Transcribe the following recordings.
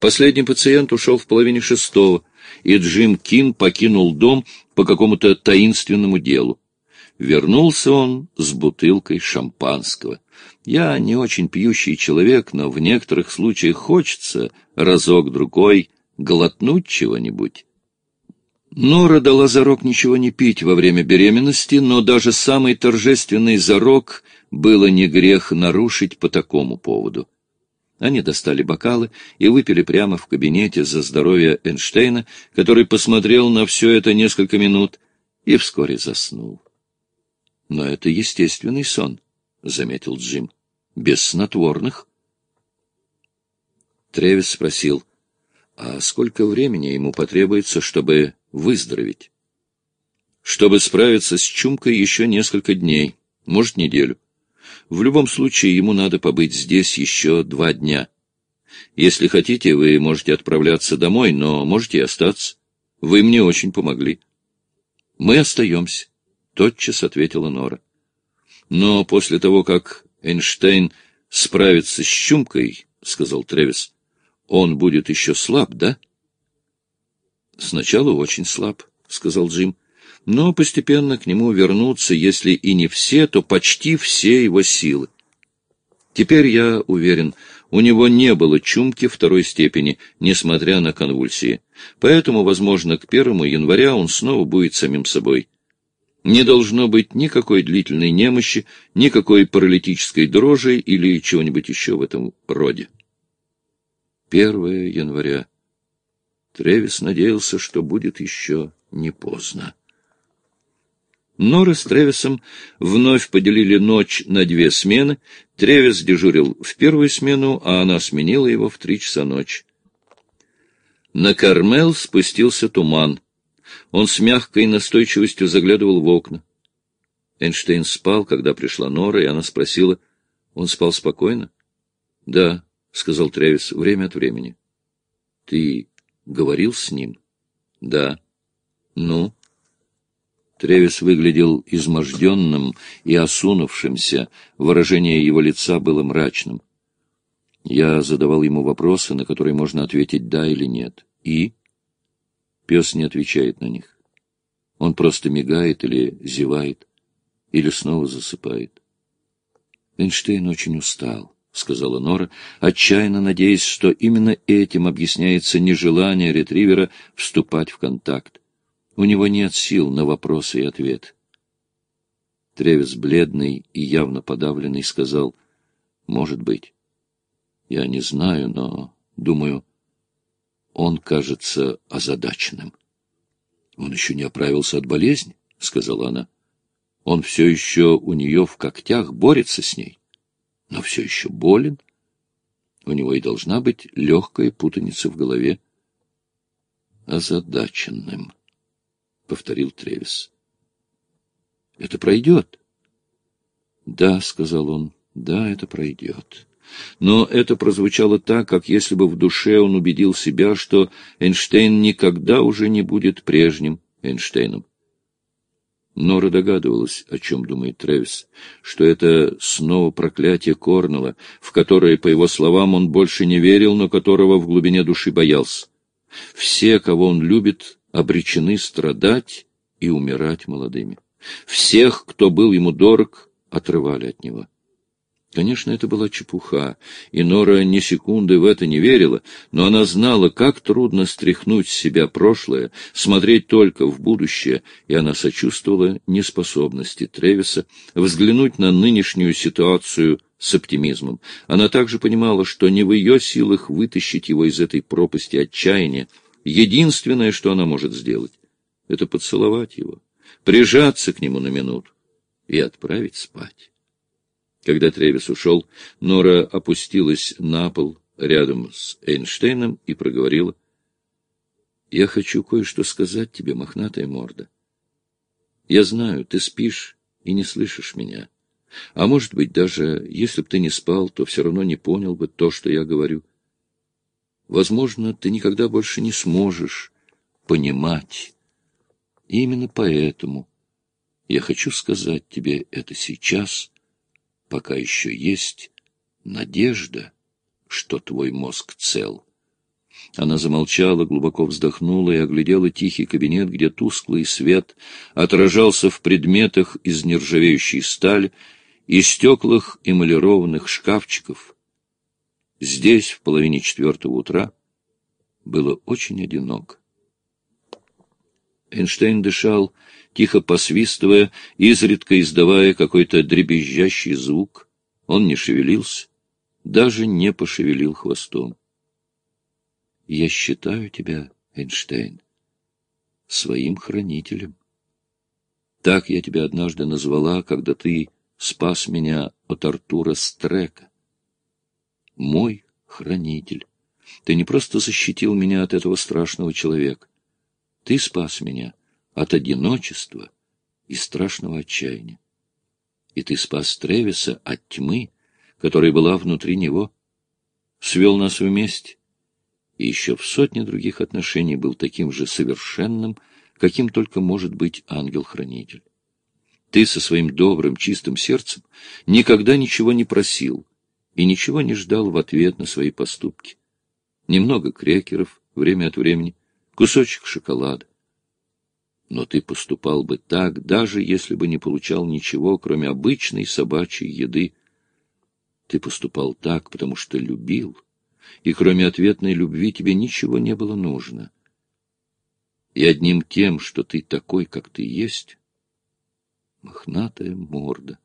Последний пациент ушел в половине шестого, и Джим Кин покинул дом по какому-то таинственному делу. Вернулся он с бутылкой шампанского. Я не очень пьющий человек, но в некоторых случаях хочется разок-другой глотнуть чего-нибудь. Нора дала зарок ничего не пить во время беременности, но даже самый торжественный зарок было не грех нарушить по такому поводу. Они достали бокалы и выпили прямо в кабинете за здоровье Эйнштейна, который посмотрел на все это несколько минут и вскоре заснул. Но это естественный сон, — заметил Джим, — без снотворных. Тревис спросил, а сколько времени ему потребуется, чтобы выздороветь? Чтобы справиться с чумкой еще несколько дней, может, неделю. В любом случае, ему надо побыть здесь еще два дня. Если хотите, вы можете отправляться домой, но можете остаться. Вы мне очень помогли. Мы остаемся, — тотчас ответила Нора. Но после того, как Эйнштейн справится с Чумкой, — сказал Тревис, — он будет еще слаб, да? Сначала очень слаб, — сказал Джим но постепенно к нему вернутся, если и не все, то почти все его силы. Теперь я уверен, у него не было чумки второй степени, несмотря на конвульсии. Поэтому, возможно, к первому января он снова будет самим собой. Не должно быть никакой длительной немощи, никакой паралитической дрожи или чего-нибудь еще в этом роде. Первое января. Тревис надеялся, что будет еще не поздно. Нора с Тревисом вновь поделили ночь на две смены. Тревис дежурил в первую смену, а она сменила его в три часа ночи. На Кармел спустился туман. Он с мягкой настойчивостью заглядывал в окна. Эйнштейн спал, когда пришла Нора, и она спросила, он спал спокойно? — Да, — сказал Тревис, — время от времени. — Ты говорил с ним? — Да. — Ну? — Тревис выглядел изможденным и осунувшимся, выражение его лица было мрачным. Я задавал ему вопросы, на которые можно ответить «да» или «нет». И? Пес не отвечает на них. Он просто мигает или зевает, или снова засыпает. Эйнштейн очень устал, — сказала Нора, отчаянно надеясь, что именно этим объясняется нежелание ретривера вступать в контакт. У него нет сил на вопросы и ответ. Тревис, бледный и явно подавленный, сказал, «Может быть. Я не знаю, но, думаю, он кажется озадаченным». «Он еще не оправился от болезни», — сказала она. «Он все еще у нее в когтях борется с ней, но все еще болен. У него и должна быть легкая путаница в голове. Озадаченным» повторил Тревис. Это пройдет. Да, сказал он. Да, это пройдет. Но это прозвучало так, как если бы в душе он убедил себя, что Эйнштейн никогда уже не будет прежним Эйнштейном. Нора догадывалась, о чем думает Тревис, что это снова проклятие Корнелла, в которое, по его словам, он больше не верил, но которого в глубине души боялся. Все, кого он любит, обречены страдать и умирать молодыми. Всех, кто был ему дорог, отрывали от него. Конечно, это была чепуха, и Нора ни секунды в это не верила, но она знала, как трудно стряхнуть с себя прошлое, смотреть только в будущее, и она сочувствовала неспособности Тревиса взглянуть на нынешнюю ситуацию с оптимизмом. Она также понимала, что не в ее силах вытащить его из этой пропасти отчаяния, Единственное, что она может сделать, это поцеловать его, прижаться к нему на минуту и отправить спать. Когда Тревис ушел, Нора опустилась на пол рядом с Эйнштейном и проговорила. — Я хочу кое-что сказать тебе, мохнатая морда. Я знаю, ты спишь и не слышишь меня. А может быть, даже если б ты не спал, то все равно не понял бы то, что я говорю. Возможно, ты никогда больше не сможешь понимать. И именно поэтому я хочу сказать тебе это сейчас, пока еще есть надежда, что твой мозг цел. Она замолчала, глубоко вздохнула и оглядела тихий кабинет, где тусклый свет отражался в предметах из нержавеющей стали и стеклах эмалированных шкафчиков. Здесь, в половине четвертого утра, было очень одиноко. Эйнштейн дышал, тихо посвистывая, изредка издавая какой-то дребезжащий звук. Он не шевелился, даже не пошевелил хвостом. Я считаю тебя, Эйнштейн, своим хранителем. Так я тебя однажды назвала, когда ты спас меня от Артура Стрека. Мой хранитель. Ты не просто защитил меня от этого страшного человека. Ты спас меня от одиночества и страшного отчаяния. И ты спас Тревиса от тьмы, которая была внутри него, свел нас вместе, и еще в сотне других отношений был таким же совершенным, каким только может быть ангел-хранитель. Ты со своим добрым, чистым сердцем никогда ничего не просил и ничего не ждал в ответ на свои поступки. Немного крекеров время от времени, кусочек шоколада. Но ты поступал бы так, даже если бы не получал ничего, кроме обычной собачьей еды. Ты поступал так, потому что любил — и кроме ответной любви тебе ничего не было нужно. И одним тем, что ты такой, как ты есть, мохнатая морда,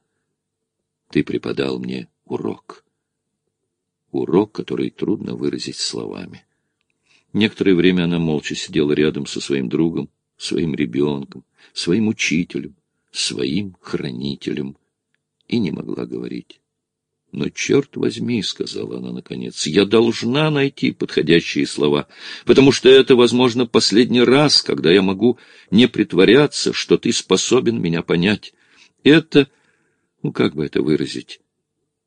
ты преподал мне урок. Урок, который трудно выразить словами. Некоторое время она молча сидела рядом со своим другом, своим ребенком, своим учителем, своим хранителем и не могла говорить. Но, черт возьми, — сказала она наконец, — я должна найти подходящие слова, потому что это, возможно, последний раз, когда я могу не притворяться, что ты способен меня понять. Это, ну как бы это выразить?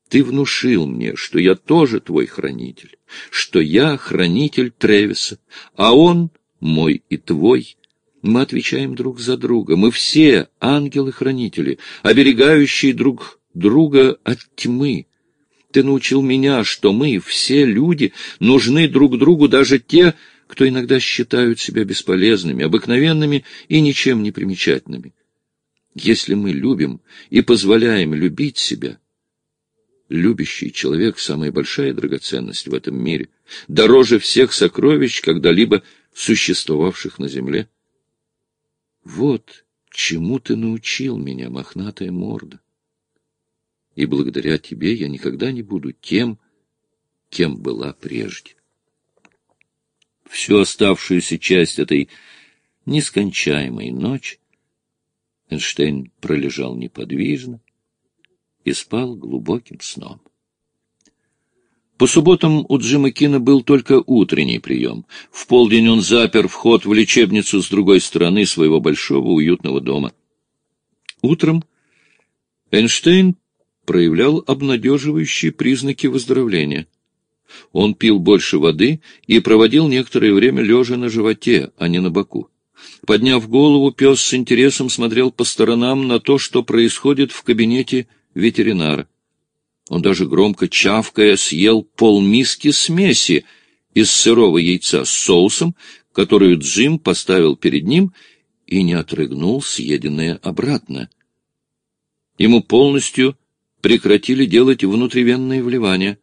Ты внушил мне, что я тоже твой хранитель, что я хранитель Тревиса, а он мой и твой. Мы отвечаем друг за друга. Мы все ангелы-хранители, оберегающие друг друга от тьмы. Ты научил меня, что мы, все люди, нужны друг другу, даже те, кто иногда считают себя бесполезными, обыкновенными и ничем не примечательными. Если мы любим и позволяем любить себя, любящий человек — самая большая драгоценность в этом мире, дороже всех сокровищ, когда-либо существовавших на земле. Вот чему ты научил меня, мохнатая морда и благодаря тебе я никогда не буду тем, кем была прежде. Всю оставшуюся часть этой нескончаемой ночи Эйнштейн пролежал неподвижно и спал глубоким сном. По субботам у Джима Кина был только утренний прием. В полдень он запер вход в лечебницу с другой стороны своего большого уютного дома. Утром Эйнштейн проявлял обнадеживающие признаки выздоровления. Он пил больше воды и проводил некоторое время лежа на животе, а не на боку. Подняв голову, пес с интересом смотрел по сторонам на то, что происходит в кабинете ветеринара. Он даже громко чавкая съел полмиски смеси из сырого яйца с соусом, которую Джим поставил перед ним и не отрыгнул съеденное обратно. Ему полностью прекратили делать внутривенные вливания.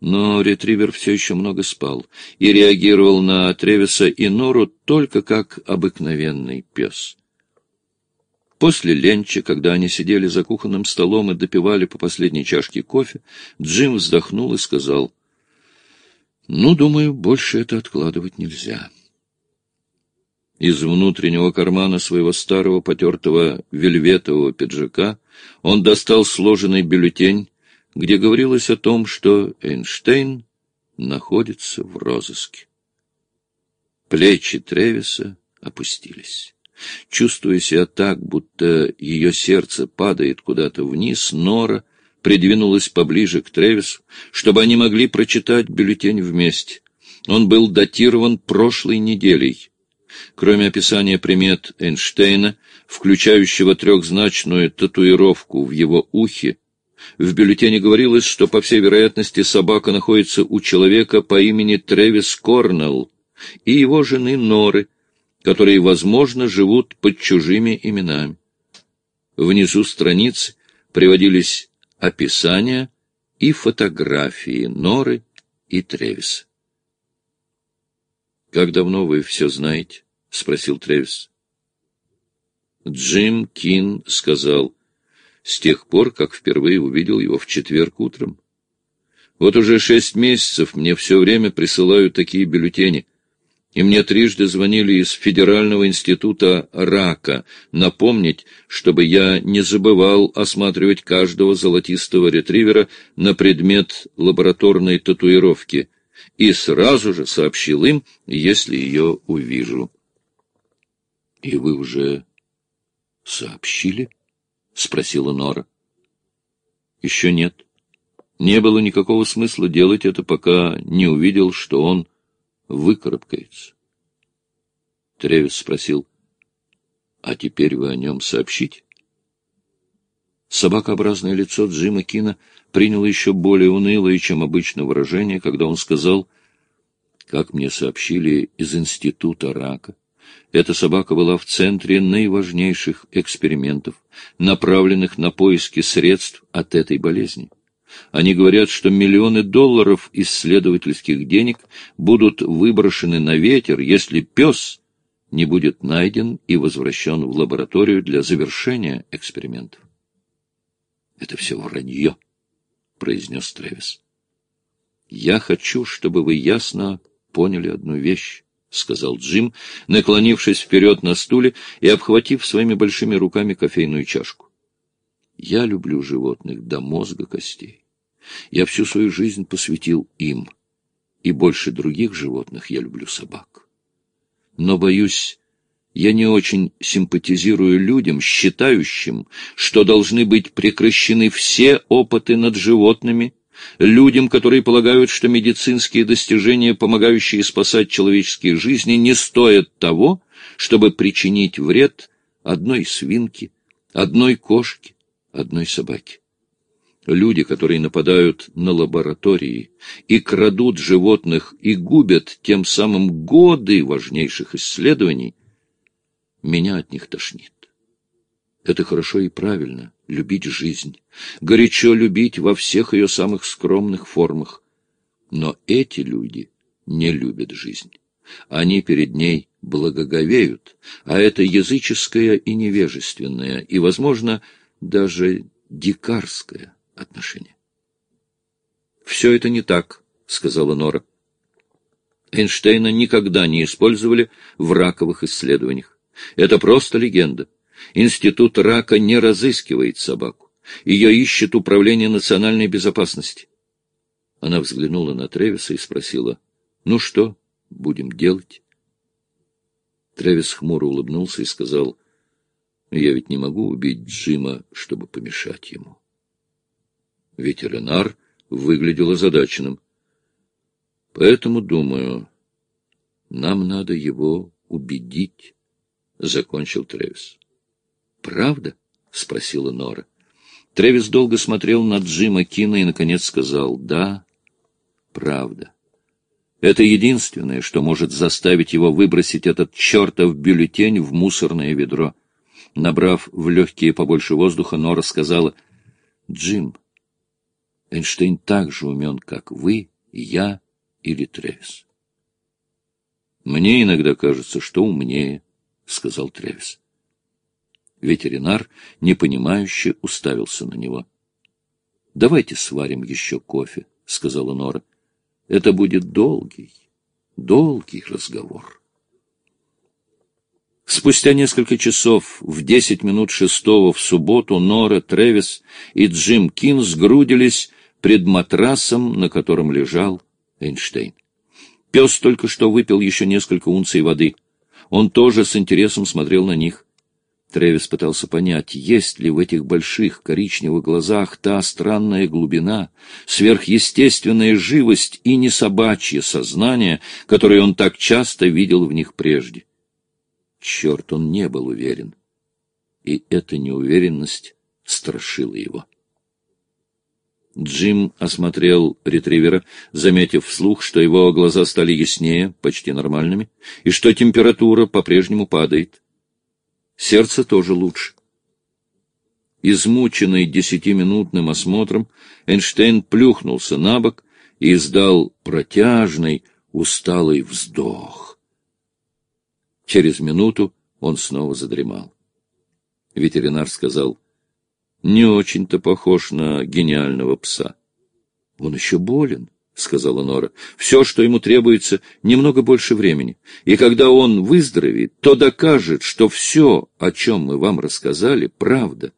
Но ретривер все еще много спал и реагировал на Тревиса и Нору только как обыкновенный пес. После ленча, когда они сидели за кухонным столом и допивали по последней чашке кофе, Джим вздохнул и сказал, «Ну, думаю, больше это откладывать нельзя». Из внутреннего кармана своего старого потертого вельветового пиджака он достал сложенный бюллетень, где говорилось о том, что Эйнштейн находится в розыске. Плечи Тревиса опустились. Чувствуя себя так, будто ее сердце падает куда-то вниз, Нора придвинулась поближе к Тревису, чтобы они могли прочитать бюллетень вместе. Он был датирован прошлой неделей. Кроме описания примет Эйнштейна, включающего трехзначную татуировку в его ухе, В бюллетене говорилось, что, по всей вероятности, собака находится у человека по имени Тревис Корнелл и его жены Норы, которые, возможно, живут под чужими именами. Внизу страницы приводились описания и фотографии Норы и Тревиса. «Как давно вы все знаете?» — спросил Тревис. Джим Кин сказал, с тех пор, как впервые увидел его в четверг утром. Вот уже шесть месяцев мне все время присылают такие бюллетени, и мне трижды звонили из Федерального института рака напомнить, чтобы я не забывал осматривать каждого золотистого ретривера на предмет лабораторной татуировки, и сразу же сообщил им, если ее увижу. — И вы уже сообщили? — спросила Нора. — Еще нет. Не было никакого смысла делать это, пока не увидел, что он выкарабкается. Тревис спросил, — А теперь вы о нем сообщите? Собакообразное лицо Джима Кина приняло еще более унылое, чем обычно выражение, когда он сказал, как мне сообщили из Института рака, эта собака была в центре наиважнейших экспериментов, направленных на поиски средств от этой болезни. Они говорят, что миллионы долларов исследовательских денег будут выброшены на ветер, если пес не будет найден и возвращен в лабораторию для завершения экспериментов. — Это все вранье, — произнес Тревис. — Я хочу, чтобы вы ясно поняли одну вещь. — сказал Джим, наклонившись вперед на стуле и обхватив своими большими руками кофейную чашку. — Я люблю животных до мозга костей. Я всю свою жизнь посвятил им, и больше других животных я люблю собак. Но, боюсь, я не очень симпатизирую людям, считающим, что должны быть прекращены все опыты над животными людям, которые полагают, что медицинские достижения, помогающие спасать человеческие жизни, не стоят того, чтобы причинить вред одной свинке, одной кошке, одной собаке. Люди, которые нападают на лаборатории и крадут животных и губят тем самым годы важнейших исследований, меня от них тошнит. Это хорошо и правильно — любить жизнь, горячо любить во всех ее самых скромных формах. Но эти люди не любят жизнь. Они перед ней благоговеют, а это языческое и невежественное, и, возможно, даже дикарское отношение. «Все это не так», — сказала Нора. Эйнштейна никогда не использовали в раковых исследованиях. Это просто легенда. Институт рака не разыскивает собаку. Ее ищет Управление национальной безопасности. Она взглянула на Тревиса и спросила, «Ну что будем делать?» Тревис хмуро улыбнулся и сказал, «Я ведь не могу убить Джима, чтобы помешать ему». Ветеринар выглядел озадаченным. «Поэтому, думаю, нам надо его убедить», — закончил Тревис. «Правда?» — спросила Нора. Тревис долго смотрел на Джима Кина и, наконец, сказал «Да, правда». Это единственное, что может заставить его выбросить этот чертов бюллетень в мусорное ведро. Набрав в легкие побольше воздуха, Нора сказала «Джим, Эйнштейн так же умен, как вы, я или Тревис». «Мне иногда кажется, что умнее», — сказал Тревис. Ветеринар, непонимающе, уставился на него. — Давайте сварим еще кофе, — сказала Нора. — Это будет долгий, долгий разговор. Спустя несколько часов, в десять минут шестого в субботу, Нора, Тревис и Джим Кин сгрудились пред матрасом, на котором лежал Эйнштейн. Пес только что выпил еще несколько унций воды. Он тоже с интересом смотрел на них. Тревис пытался понять, есть ли в этих больших коричневых глазах та странная глубина, сверхъестественная живость и не собачье сознание, которое он так часто видел в них прежде. Черт, он не был уверен. И эта неуверенность страшила его. Джим осмотрел ретривера, заметив вслух, что его глаза стали яснее, почти нормальными, и что температура по-прежнему падает. Сердце тоже лучше. Измученный десятиминутным осмотром, Эйнштейн плюхнулся на бок и издал протяжный, усталый вздох. Через минуту он снова задремал. Ветеринар сказал, «Не очень-то похож на гениального пса». «Он еще болен», — сказала Нора. «Все, что ему требуется, немного больше времени. И когда он выздоровеет, то докажет, что все, о чем мы вам рассказали, правда».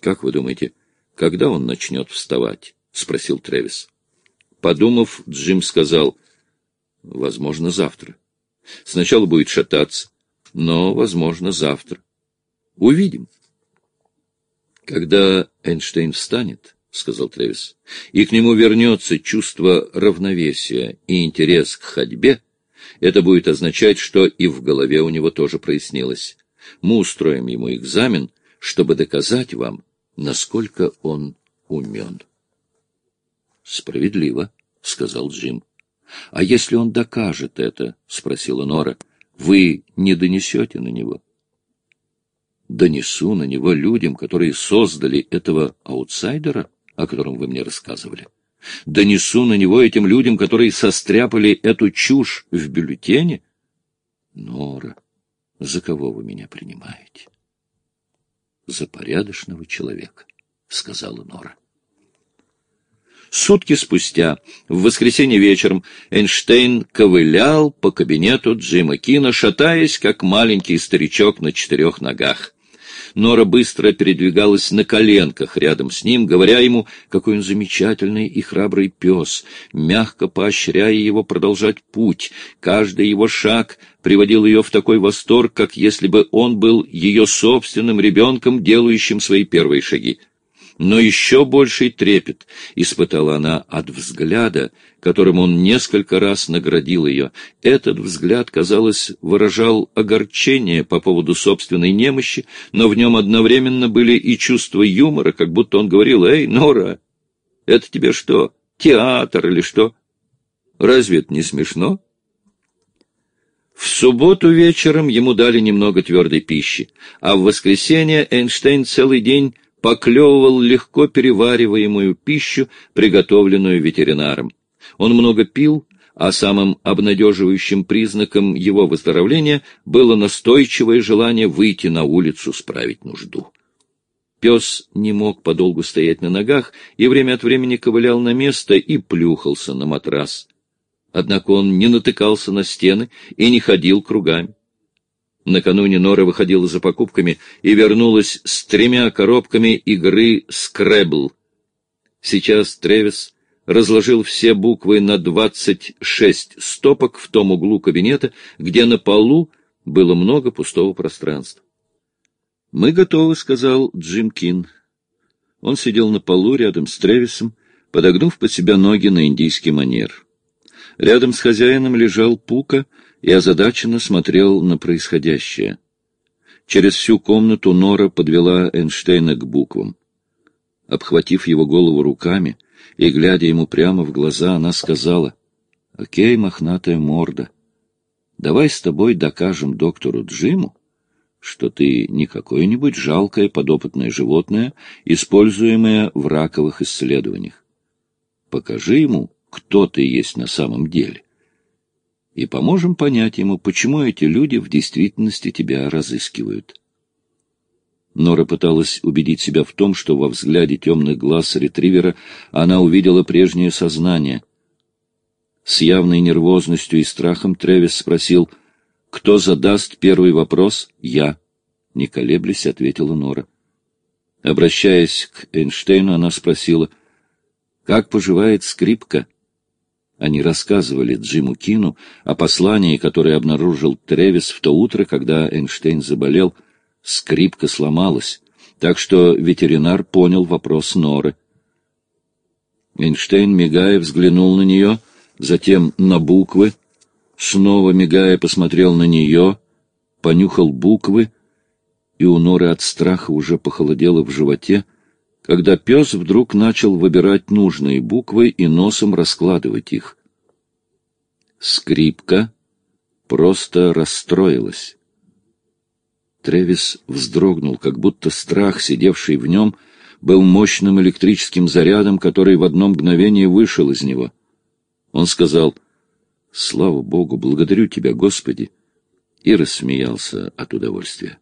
«Как вы думаете, когда он начнет вставать?» — спросил Тревис. Подумав, Джим сказал, «Возможно, завтра. Сначала будет шататься, но, возможно, завтра. Увидим». «Когда Эйнштейн встанет, — сказал Тревис, — и к нему вернется чувство равновесия и интерес к ходьбе, это будет означать, что и в голове у него тоже прояснилось. Мы устроим ему экзамен, чтобы доказать вам, насколько он умен. — Справедливо, — сказал Джим. — А если он докажет это, — спросила Нора, — вы не донесете на него? — Донесу на него людям, которые создали этого аутсайдера, о котором вы мне рассказывали. Донесу на него этим людям, которые состряпали эту чушь в бюллетене. Нора, за кого вы меня принимаете? за порядочного человека, — сказала Нора. Сутки спустя, в воскресенье вечером, Эйнштейн ковылял по кабинету Джима Кина, шатаясь, как маленький старичок на четырех ногах. Нора быстро передвигалась на коленках рядом с ним, говоря ему, какой он замечательный и храбрый пес, мягко поощряя его продолжать путь. Каждый его шаг приводил ее в такой восторг, как если бы он был ее собственным ребенком, делающим свои первые шаги. Но еще больший трепет испытала она от взгляда, которым он несколько раз наградил ее. Этот взгляд, казалось, выражал огорчение по поводу собственной немощи, но в нем одновременно были и чувства юмора, как будто он говорил, «Эй, Нора, это тебе что, театр или что? Разве это не смешно?» В субботу вечером ему дали немного твердой пищи, а в воскресенье Эйнштейн целый день поклевывал легко перевариваемую пищу, приготовленную ветеринаром. Он много пил, а самым обнадеживающим признаком его выздоровления было настойчивое желание выйти на улицу справить нужду. Пес не мог подолгу стоять на ногах и время от времени ковылял на место и плюхался на матрас. Однако он не натыкался на стены и не ходил кругами. Накануне Нора выходила за покупками и вернулась с тремя коробками игры «Скрэбл». Сейчас Тревис разложил все буквы на двадцать шесть стопок в том углу кабинета, где на полу было много пустого пространства. «Мы готовы», — сказал Джим Кин. Он сидел на полу рядом с Тревисом, подогнув под себя ноги на индийский манер. Рядом с хозяином лежал Пука — и озадаченно смотрел на происходящее. Через всю комнату Нора подвела Эйнштейна к буквам. Обхватив его голову руками и глядя ему прямо в глаза, она сказала, «Окей, мохнатая морда, давай с тобой докажем доктору Джиму, что ты не какое-нибудь жалкое подопытное животное, используемое в раковых исследованиях. Покажи ему, кто ты есть на самом деле и поможем понять ему, почему эти люди в действительности тебя разыскивают. Нора пыталась убедить себя в том, что во взгляде темных глаз ретривера она увидела прежнее сознание. С явной нервозностью и страхом Тревис спросил, «Кто задаст первый вопрос?» «Я», — не колеблясь, ответила Нора. Обращаясь к Эйнштейну, она спросила, «Как поживает скрипка?» Они рассказывали Джиму Кину о послании, которое обнаружил Тревис в то утро, когда Эйнштейн заболел. Скрипка сломалась, так что ветеринар понял вопрос Норы. Эйнштейн, мигая, взглянул на нее, затем на буквы, снова мигая посмотрел на нее, понюхал буквы, и у Норы от страха уже похолодело в животе, когда пес вдруг начал выбирать нужные буквы и носом раскладывать их. Скрипка просто расстроилась. Тревис вздрогнул, как будто страх, сидевший в нем, был мощным электрическим зарядом, который в одно мгновение вышел из него. Он сказал «Слава Богу, благодарю Тебя, Господи!» и рассмеялся от удовольствия.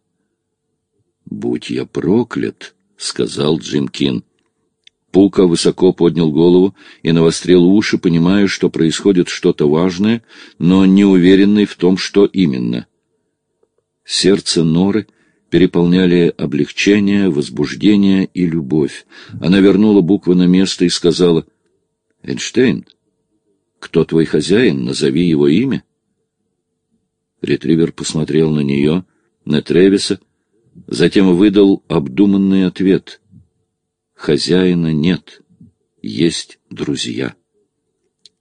«Будь я проклят!» — сказал Джим Кин. Пука высоко поднял голову и навострил уши, понимая, что происходит что-то важное, но не уверенный в том, что именно. Сердце Норы переполняли облегчение, возбуждение и любовь. Она вернула буквы на место и сказала, «Эйнштейн, кто твой хозяин? Назови его имя». Ретривер посмотрел на нее, на Тревиса, затем выдал обдуманный ответ. «Хозяина нет, есть друзья».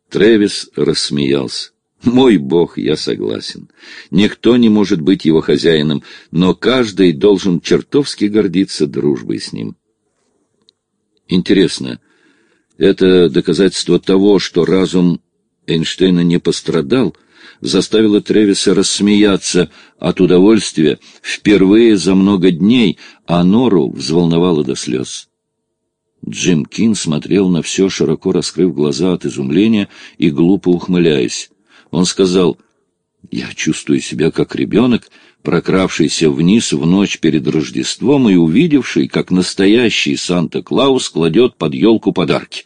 Тревис рассмеялся. Мой бог, я согласен. Никто не может быть его хозяином, но каждый должен чертовски гордиться дружбой с ним. Интересно, это доказательство того, что разум Эйнштейна не пострадал, заставило Тревиса рассмеяться от удовольствия впервые за много дней, а Нору взволновало до слез. Джим Кин смотрел на все, широко раскрыв глаза от изумления и глупо ухмыляясь. Он сказал, «Я чувствую себя как ребенок, прокравшийся вниз в ночь перед Рождеством и увидевший, как настоящий Санта-Клаус кладет под елку подарки».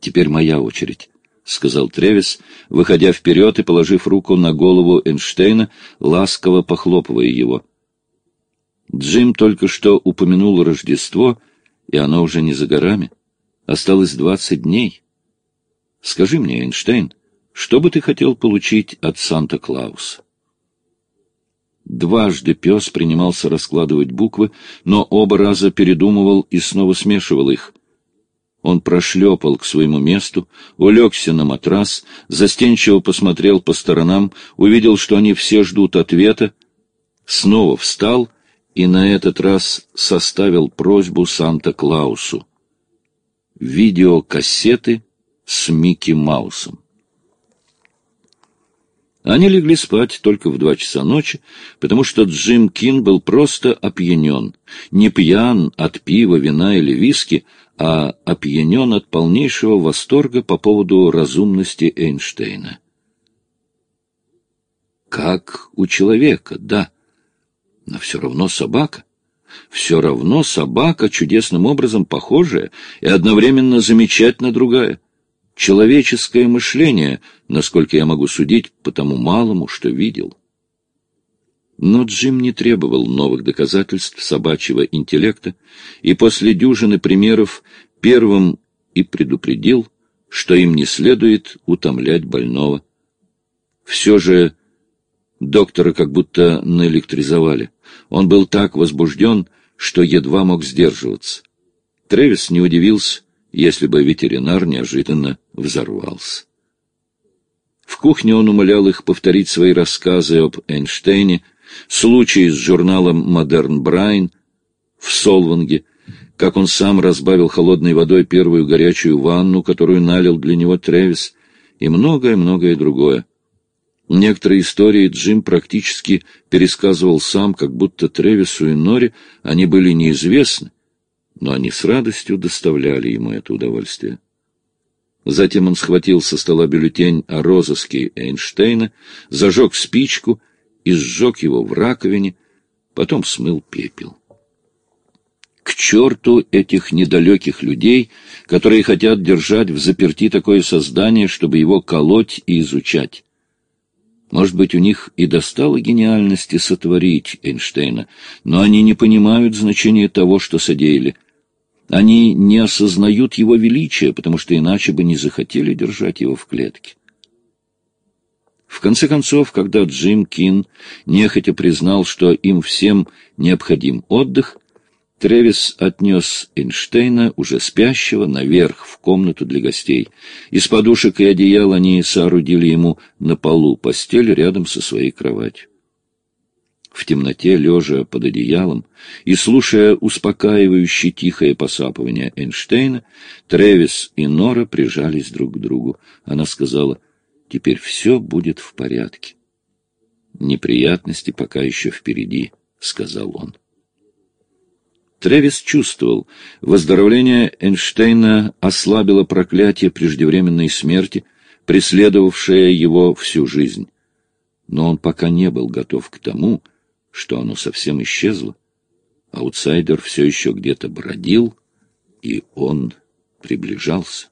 «Теперь моя очередь», — сказал Тревис, выходя вперед и положив руку на голову Эйнштейна, ласково похлопывая его. Джим только что упомянул Рождество, и оно уже не за горами. Осталось двадцать дней. Скажи мне, Эйнштейн, — что бы ты хотел получить от Санта-Клауса? Дважды пес принимался раскладывать буквы, но оба раза передумывал и снова смешивал их. Он прошлепал к своему месту, улегся на матрас, застенчиво посмотрел по сторонам, увидел, что они все ждут ответа, снова встал и на этот раз составил просьбу Санта-Клаусу. Видеокассеты с Микки Маусом. Они легли спать только в два часа ночи, потому что Джим Кин был просто опьянен. Не пьян от пива, вина или виски, а опьянен от полнейшего восторга по поводу разумности Эйнштейна. Как у человека, да, но все равно собака. Все равно собака, чудесным образом похожая и одновременно замечательно другая — человеческое мышление, насколько я могу судить по тому малому, что видел. Но Джим не требовал новых доказательств собачьего интеллекта, и после дюжины примеров первым и предупредил, что им не следует утомлять больного. Все же доктора как будто наэлектризовали. Он был так возбужден, что едва мог сдерживаться. Тревис не удивился, если бы ветеринар неожиданно взорвался. В кухне он умолял их повторить свои рассказы об Эйнштейне, случаи с журналом «Модерн Брайн» в Солванге, как он сам разбавил холодной водой первую горячую ванну, которую налил для него Тревис, и многое-многое другое. Некоторые истории Джим практически пересказывал сам, как будто Тревису и Нори они были неизвестны, но они с радостью доставляли ему это удовольствие. Затем он схватил со стола бюллетень о розыске Эйнштейна, зажег спичку и сжег его в раковине, потом смыл пепел. К черту этих недалеких людей, которые хотят держать в заперти такое создание, чтобы его колоть и изучать. Может быть, у них и достало гениальности сотворить Эйнштейна, но они не понимают значения того, что содеяли — они не осознают его величия, потому что иначе бы не захотели держать его в клетке. В конце концов, когда Джим Кин нехотя признал, что им всем необходим отдых, Тревис отнес Эйнштейна, уже спящего, наверх, в комнату для гостей. Из подушек и одеял они соорудили ему на полу постель рядом со своей кроватью. В темноте, лежа под одеялом и слушая успокаивающее тихое посапывание Эйнштейна, Тревис и Нора прижались друг к другу. Она сказала, «Теперь все будет в порядке». «Неприятности пока еще впереди», — сказал он. Тревис чувствовал, выздоровление Эйнштейна ослабило проклятие преждевременной смерти, преследовавшее его всю жизнь. Но он пока не был готов к тому, что оно совсем исчезло. Аутсайдер все еще где-то бродил, и он приближался.